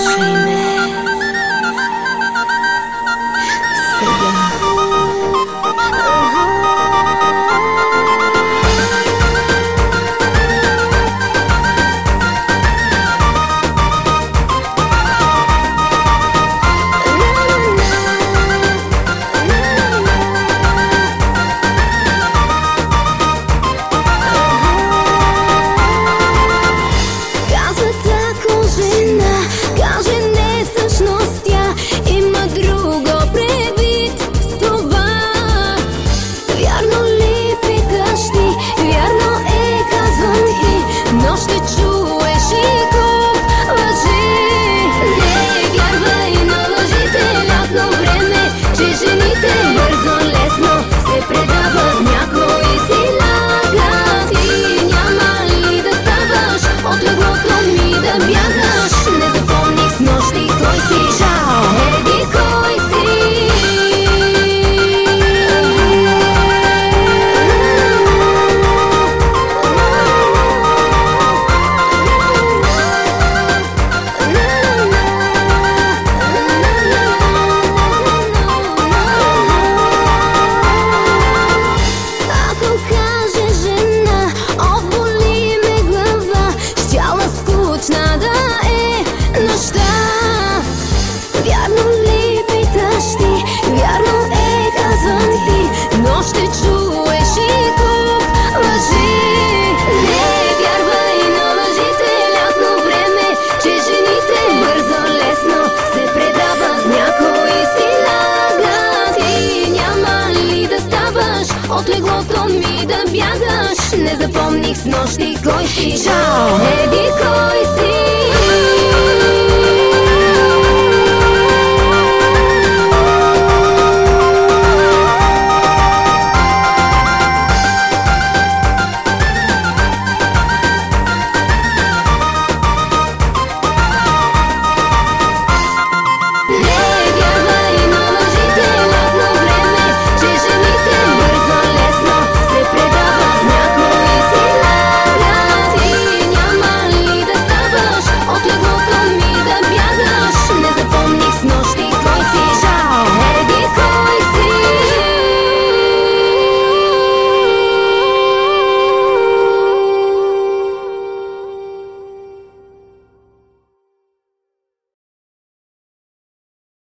machine. noćnih gojci Ćao, Mediko